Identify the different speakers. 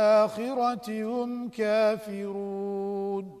Speaker 1: بالآخرة هم كافرون.